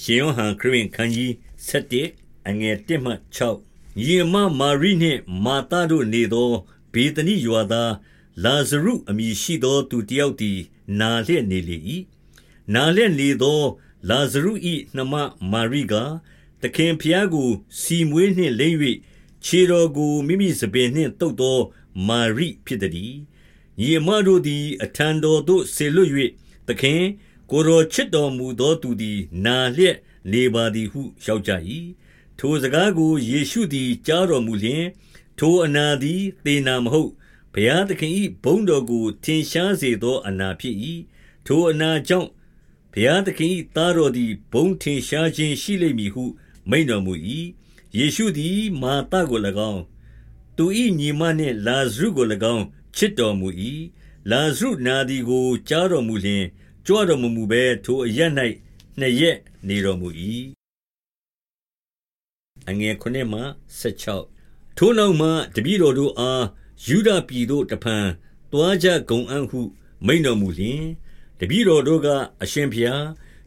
ရှင်ယောဟန်ခရစ်ဝင်ခန်းကြီး7အငယ်1မှ6ညီအမမာရိနှင့်မာသတို့နေသောဘေသနိရွာသားလာဇရုအမည်ရှိသောသူတစ်ယောက်သည် နာလျက်နေလေ၏နာလျက်နေသော လာဇရု၏နှမမာရိကသခင်ဖျားကို စီမွေးနှင့်လိမ့်၍ခြေတော်ကိုမိမိစပင်နှင့်တုပ်သော မာရိဖြစ်သည်ညီအမတို့သည် အထံတော်သို့ဆေလွတ်၍သခင် ကိုယ်တော်ချစ်တော်မူသောသူသည် နာလျက်နေပါသည်ဟုလျှောက်ကြ၏။ထိုစကားကိုယေရှုသည် ကြားတော်မူလျှင်၊ထိုအနာသည်သေနာမဟုတ်၊ဘုရားသခင်၏ဘုန်းတော်ကို ထင်ရှားစေသောအနာဖြစ်၏။ထိုအနာကြောင့်ဘုရားသခင်၏သားတော်သည်ဘုန်းထင်ရှားခြင်းရှိလိမ့်မည်ဟု မိန့်တော်မူ၏။ယေရှုသည် မာသကို၎င်း၊သူ၏ညီမနှင့်လာဇရုကို၎င်းချစ်တော်မူ၏။လာဇရုနာသည်ကိုကြားတော်မူလျှင် ကြွတော်မမူဘဲထိုအရပ်၌နှစ်ရက်နေတော်မူ၏အငယ်9မှ16ထိုနောက်မှတပည့်တော်တို့အားယူဒပြည်သို့တဖန်တွားကြကုန်အံ့ဟု မိန်တော်မူလျင်တပည့်တော်တို့ကအရှင်ဖျား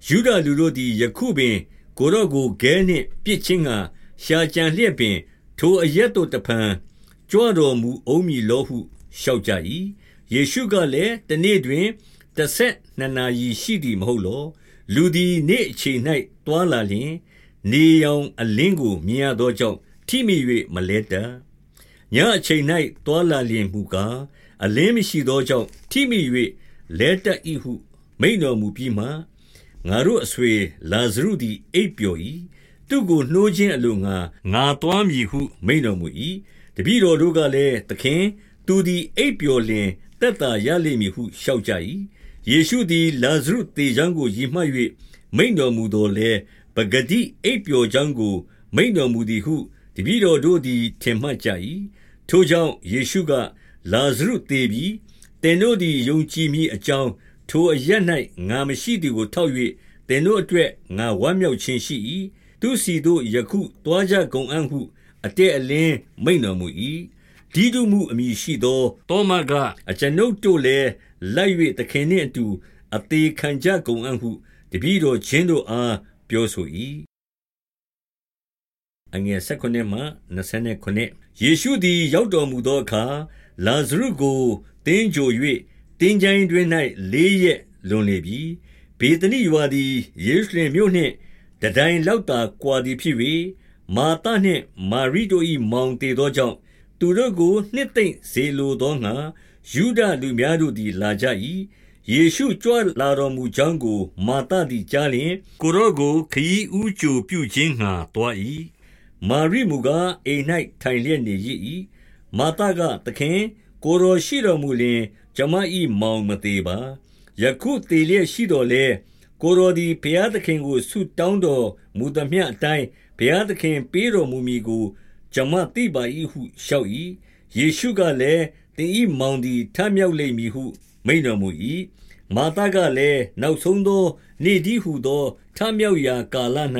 ယူဒလူတို့သည်ယခုပင် ကိုရော့ကိုဂဲနှင့်ပြစ်ချင်းကရှာကြံလျက်ပင် ထိုအရက်တို့တဖန်ကြွတော်မူအောင်မည်လောဟုလျှောက်ကြ၏ယေရှုကလည်းတနေ့တွင် တဆက်နှစ်နာရီရှိသည်မဟုတ်လောလူသည်နေ့အချိန်၌တွာလာလျင် နေရောင်အလင်းကိုမြင်ရသောကြောင့်ထိမိ၍မလဲတတ်ညအချိန်၌တွာလာလျင်မူကားအလင်းမရှိသောကြောင့်ထိမိ၍လဲတတ်၏ဟုမိန်တော်မူပြီးမှငါတို့အဆွေလာဇရုသည်အိပ်ပျော်၏သူကိုနှိုးခြင်းအလိုငါငါတွားမည်ဟုမိန်တော်မူ၏တပည့်တော်တို့ကလည်းသခင် သူသည်အိပ်ပျော်လျင်တက်တာရလိမ့်မည်ဟုလျှောက်ကြ၏ ယေရှုသည် လာဇရုသေကြောင်းကိုရည်မှတ်၍မိန့်တော်မူသော်လည်း၊ပကတိအိပ်ပျော်ကြောင်းကို မိန့်တော်မူသည်ဟု တပည့်တော်တို့သည် ထင်မှတ်ကြ၏။ထိုကြောင့် ယေရှုက၊လာဇရုသေပြီ။သင်တို့သည် ယုံကြည်မည်အကြောင်း ထိုအရပ်၌ငါမရှိသည်ကို ထောက်၍သင်တို့အတွက် ငါဝမ်းမြောက်ခြင်းရှိ၏။သူ့ဆီသို့ ယခုသွားကြကုန်အံ့ဟု အတည့်အလင်း မိန့်တော်မူ၏။ ဒိဒုမှုအမည်ရှိသောသောမက၊အကျွန်ုပ်တို့လည်းလိုက်၍သခင်နှင့်အတူအသေခံကြကုန်အံ့ဟုတပည့်တော်ချင်းတို့အားပြောဆို၏။ယေရှုသည် ရောက်တော်မူသောအခါ၊လာဇရုကိုသင်္ဂြိုဟ်၍သင်္ချိုင်းတွင်း၌လေးရက်လွန်လေပြီ။ဗေသနိရွာသည်ယေရုရှလင်မြို့နှင့်တတိုင်လောက်သာကွာသည်ဖြစ်၍၊မာသနှင့်မာရိတို့၏မောင်သေသောကြောင့်၊ သူတို့ကိုနှစ်သိမ့်စေလိုသောငှါယုဒလူများတို့သည်လာကြ၏။ယေရှုကြွလာတော်မူကြောင်းကို မာသသည်ကြားလျှင်၊ကိုယ်တော်ကိုခရီးဦးကြိုပြုခြင်းငှါသွား၏။မာရိမူကားအိမ်၌ထိုင်လျက်နေရစ်၏။မာသက၊သခင်၊ကိုယ်တော်ရှိတော်မူလျှင်ကျွန်မ၏မောင်မသေပါ။ယခုသေလျက်ရှိသော်လည်း၊ကိုယ်တော်သည်ဘုရားသခင်ကိုဆုတောင်းတော်မူသမျှအတိုင်းဘုရားသခင်ပေးတော်မူမည်ကို ကျွန်မသိပါ၏ဟုလျှောက်၏။ယေရှုကလည်းသင်၏မောင်သည်ထမြောက်လိမ့်မည်ဟု မိန့်တော်မူ၏။မာသကလည်း၊နောက်ဆုံးသောနေ့တည်းဟူသောထမြောက်ရာကာလ၌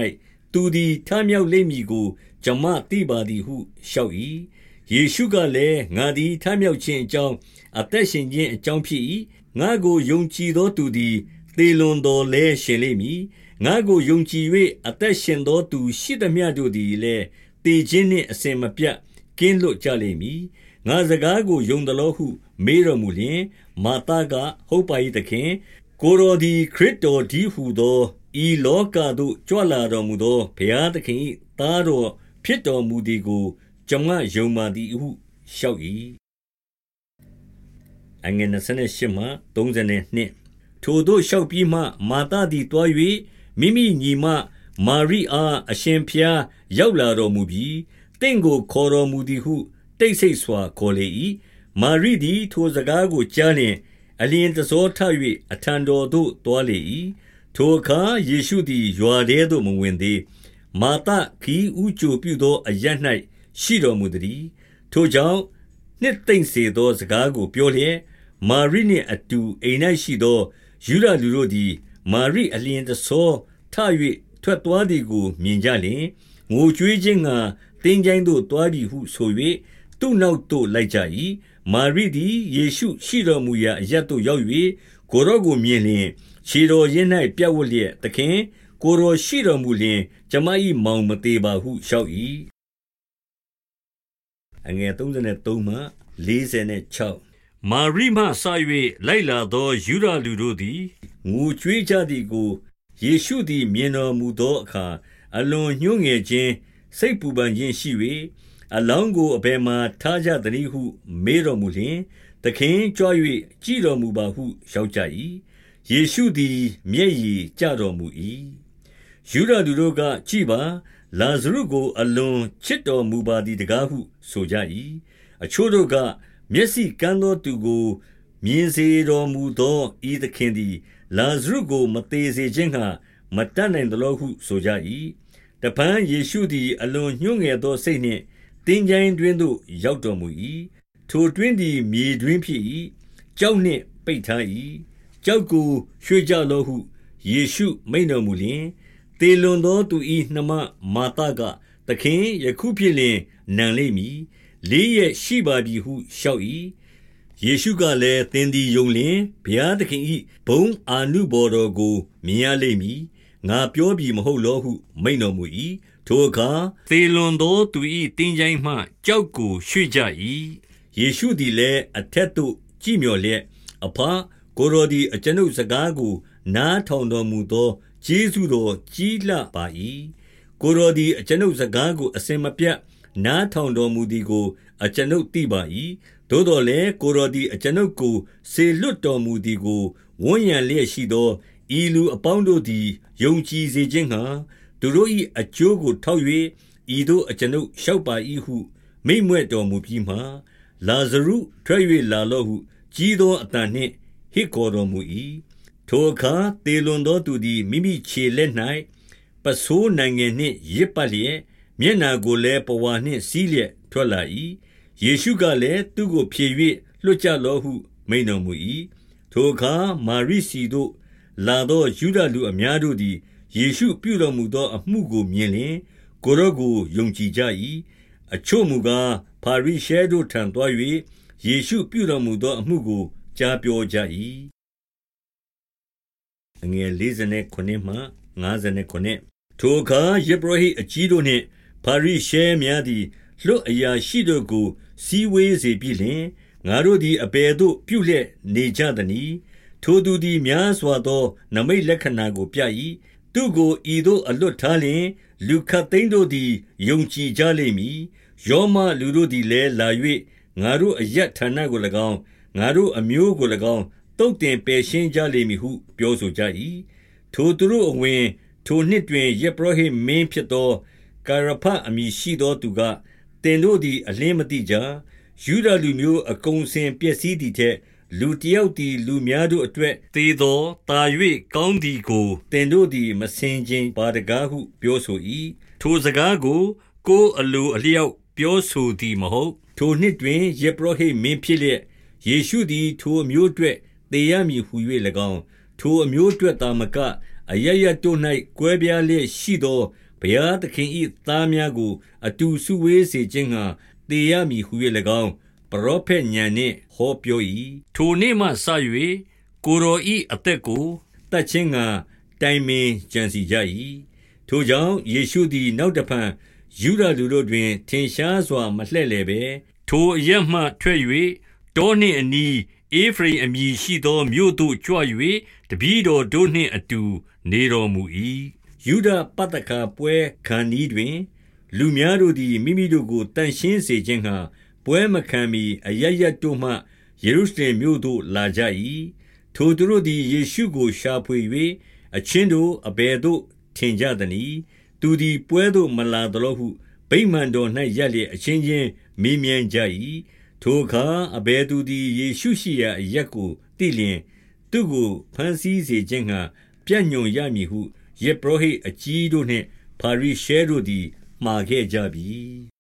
သူသည်ထမြောက်လိမ့်မည်ကိုကျွန်မသိပါသည်ဟုလျှောက်၏။ယေရှုကလည်း၊ငါသည်ထမြောက်ခြင်းအကြောင်း၊အသက်ရှင်ခြင်းအကြောင်းဖြစ်၏။ငါ့ကိုယုံကြည်သောသူသည်သေလွန်သော်လည်းရှင်လိမ့်မည်။ငါ့ကိုယုံကြည်၍အသက်ရှင်သောသူရှိသမျှတို့သည်လည်း သေခြင်းနှင့်အစဉ်မပြတ်ကင်းလွတ်ကြလိမ့်မည်ငါစကားကိုယုံသလောဟု မေးတော်မူလျှင်၊မာသက၊ဟုတ်ပါ၏သခင်။ကိုယ်တော်သည်ခရစ်တော်တည်းဟူသောဤလောကသို့ကြွလာတော်မူသောဘုရားသခင်၏သားတော်ဖြစ်တော်မူသည်ကိုကျွန်မယုံပါသည်ဟုလျှောက်၏။ထိုသို့လျှောက်ပြီးမှ မာသသည်သွား၍မိမိညီမ မာရိအား၊အရှင်ဘုရားရောက်လာတော်မူပြီ။သင့်ကိုခေါ်တော်မူသည်ဟု တိတ်ဆိတ်စွာခေါ်လေ၏။မာရိသည်ထိုစကားကိုကြားလျှင်၊အလျင်တဆောထ၍အထံတော်သို့သွားလေ၏။ထိုအခါယေရှုသည်ရွာထဲသို့မဝင်သေး။မာသခရီးဦးကြိုပြုသောအရပ်၌ရှိတော်မူသတည်း။ထိုကြောင့်နှစ်သိမ့်စေသောစကားကိုပြောလျက်၊မာရိနှင့်အတူအိမ်၌ရှိသောယုဒလူတို့သည် မာရိအလျင်တဆောထ၍ ထွက်သွားသည်ကိုမြင်ကြလျှင်၊ငိုကြွေးခြင်းငှါသင်္ချိုင်းသို့သွားပြီဟုဆို၍သူ့နောက်သို့လိုက်ကြ၏။မာရိသည်ယေရှုရှိတော်မူရာအရပ်သို့ရောက်၍ကိုယ်တော်ကိုမြင်လျှင်၊ခြေတော်ရင်း၌ပြပ်ဝပ်လျက်၊သခင်၊ကိုယ်တော်ရှိတော်မူလျှင်ကျွန်မ၏မောင်မသေပါဟုလျှောက်၏အငယ်33မှ46မာရိမှဆ၍လိုက်လာသောယူရလူတို့သည်ငိုကြွေးကြသည်ကို ယေရှုသည်မြင်တော်မူသောအခါ အလွန်ညှိုးငယ်ခြင်းစိတ်ပူပန်ခြင်းရှိ၍အလောင်းကိုအဘယ်မှာထားကြသနည်းဟု မေးတော်မူလျှင်သခင်ကြွ၍ကြည်တော်မူပါဟုလျှောက်ကြ၏ယေရှုသည် မျက်ရည်ကျတော်မူ၏ယူဒလူတို့ကကြည်ပါလာဇရုကို အလွန်ချစ်တော်မူပါသည်တကားဟု ဆိုကြ၏အချို့တို့ကမျက်စိကန်းသောသူကို မြင်စေတော်မူသောဤသခင်သည် လာဇရုကို မသေးစေခြင်းဟံမတတ်နိုင်သလောဟုဆိုကြ၏တပန်းယေရှုသည် အလွန်ညှိုးငယ်သောစိတ်နှင့်တင်းကြိုင်းတွင်သို့ ရောက်တော်မူ၏ထိုတွင်သည် မြေတွင်ဖြစ်၏ကြောက်နှင့်ပိတ်ထား၏ကြောက်ကိုရွှေ့ကြလောဟုယေရှုမိန်တော်မူလျင်တေလွန်သောသူ၏နှမမာသကသခင်ယခုဖြစ်လျင်နံလိမ့်မည်လေးရရှိပါပြီဟုလျှောက်၏ ယေရှုကလည်းသင်သည်ယုံလျင်ဘုရားသခင်၏ဘုံအာနုဘော်တော်ကိုမြင်ရလိမ့်မည်ငါပြောပြီမဟုတ်လောဟု မိန်တော်မူ၏ထိုအခါသေလွန်သောသူ၏တင်းကြိုင်းမှကြောက်ကိုရွှေ့ကြ၏ယေရှုသည်လည်းအထက်သို့ကြည့်မျှော်လျက်အဖကိုရောဒီအကျွန်ုပ်စကားကို နားထောင်တော်မူသောကျေးဇူးတော်ကြီးလှပါ၏ကိုရောဒီအကျွန်ုပ်စကားကိုအစင်မပြတ်နားထောင်တော်မူသည်ကို အကျွန်ုပ်သိပါ၏ သို့တော်လည်းကိုရောဒီအကျွန်ုပ်ကို စေလွတ်တော်မူသည်ကို ဝန်းရံလျက်ရှိသော ဤလူအပေါင်းတို့သည် ယုံကြည်စေခြင်းဟံသူတို့၏အကျိုးကို ထောက်၍ဤသို့ အကျွန်ုပ်လျှောက်ပါ၏ဟု မိန့်မြွက်တော်မူပြီးမှ လာဇရုထွက်၍လာလော့ဟု ကြီးသောအတန်နှင့် ဟစ်ခေါ်တော်မူ၏ထိုအခါ သေလွန်သောသူသည် မိမိခြေလက်၌ပစိုးနိုင်ငံနှင့်ရစ်ပတ်လျက် မျက်နာကိုလည်း ပဝါနှင့်စီးလျက် ထွက်လာ၏ ယေရှုကလည်းသူကိုဖြေ၍လွတ်ကြလော့ဟု မိန်တော်မူ၏ထိုအခါမာရိစီတို့လာသောယူဒလူအများတို့သည်ယေရှုပြုတော်မူသောအမှုကိုမြင်လျင်ကိုရော့ကိုယုံကြည်ကြ၏အချို့မူကားဖာရိရှဲတို့ထံသွား၍ယေရှုပြုတော်မူသောအမှုကိုကြားပြောကြ၏အငယ်49မှ59ထိုအခါယေဘရဟိအကြီးတို့နှင့်ဖာရိရှဲများသည်လွတ်အရာရှိတို့ကို စီဝေးစေပြီးလျှင်ငါတို့သည်အပေသို့ပြုလျက်နေကြသနည်းထိုသူသည်များစွာသော နမိတ်လက္ခဏာကိုပြ၏သူကိုဤသို့အလွတ်ထားလျင် လူခတ်သိမ်းတို့သည်ယုံကြည်ကြလိမ့်မည်ယောမလူတို့သည်လည်းလာ၍ငါတို့အယက်ဌာနကို၎င်းငါတို့အမျိုးကို၎င်းတုတ်တင်ပယ်ရှင်းကြလိမ့်မည်ဟုပြောဆိုကြ၏ထိုသူတို့အဝင် ထိုနှစ်တွင်ယေဘရဟိမင်းဖြစ်သောကာရဖအမည်ရှိသောသူကတ င်တို့သည် အလင်းမသိကြယူဒလူမျိုး အကုံစင်ပျက်စီးသည်ထက် လူတယောက်သည် လူများတို့အတွက် သေသောတာ၍ကောင်းသည်ကိုတင်တို့သည်မစင်ခြင်းပါတကားဟု ပြောဆို၏ထိုစကားကို ကိုယ်အလိုအလျောက် ပြောဆိုသည်မဟုတ် ထိုနှစ်တွင်ယေဘရဟိမင်းဖြစ်လျက် ယေရှုသည် ထိုအမျိုးအတွက် သေရမည်ဟု၍၎င်း ထိုအမျိုးအတွက်သာမက အရရတို့၌ကွဲပြားလျက်ရှိသော ဘုရားသခင်၏သားများကို အတူစုဝေးစေခြင်းငှာသေရမည်ဟု၍၎င်းပရောဖက်ညံနှင့်ဟောပြော၏ထိုနေ့မှစ၍ကိုရောဤအသက်ကိုတတ်ခြင်းငှာတိုင်ပင်ကြံစီကြ၏ထိုကြောင့်ယေရှုသည် နောက်တဖန်ယူဒလူတို့တွင် ထင်ရှားစွာမလှဲ့လေပဲထိုအရမှထွက်၍တောနှင့်အနီးအေဖရိအမည်ရှိသောမြို့သို့ကြွ၍တပည့်တော်တို့နှင့်အတူ နေတော်မူ၏ ယူဒပတကပွဲခံဤတွင် လူများတို့သည်မိမိတို့ကိုတန်ရှင်းစေခြင်းဟံပွဲမခံမီအရရတို့မှယေရုရှလင်မြို့သို့လာကြ၏ထိုသူတို့သည်ယေရှုကိုရှာဖွေ၍အချင်းတို့အဘယ်သို့ထင်ကြသနည်းသူသည်ပွဲသို့မလာသလိုဟုဗိမာန်တော်၌ရက်လျက်အချင်းချင်းမေးမြန်းကြ၏ထိုအခါအဘယ်သူသည်ယေရှုရှိရာအရက်ကိုသိလျင်သူကိုဖန်ဆီးစေခြင်းငှာပြညွန်ရမည်ဟု ယေဘရဟိအကြီးတို့နှင့် ဖာရိရှဲတို့သည် မှာခဲ့ကြပြီ